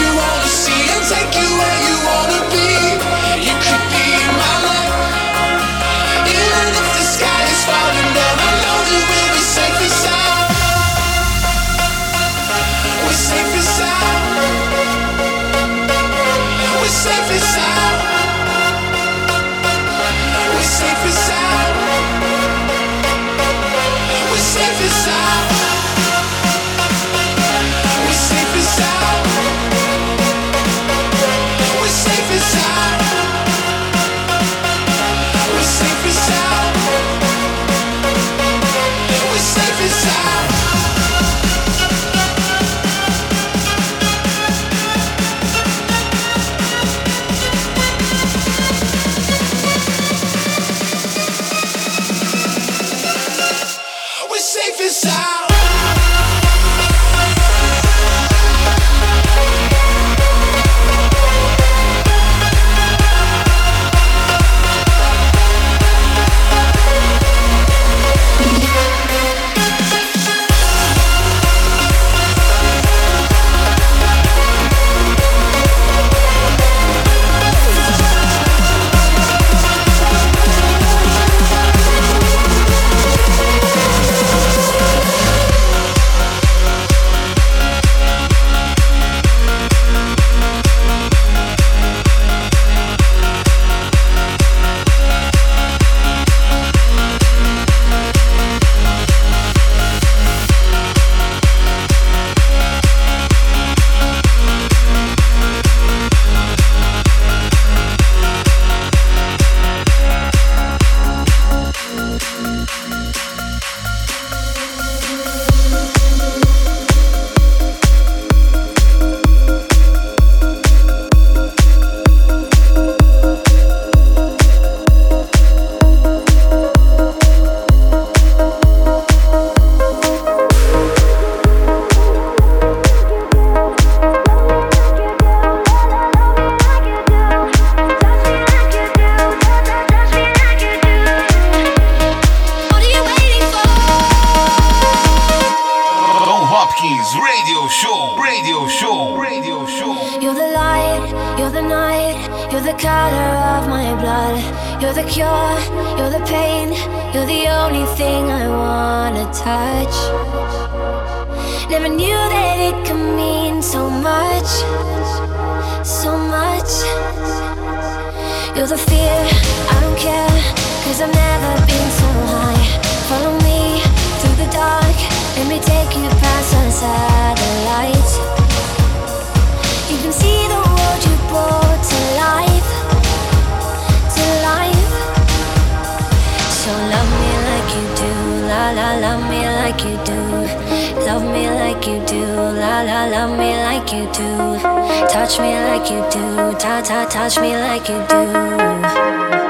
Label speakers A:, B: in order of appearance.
A: you wanna see and take
B: satellites. You can see the world you brought to life, to life. So love me like you do, la la, love me like you do. Love me like you do, la la, love me like you do. Touch me like you do, ta ta, touch me like you do.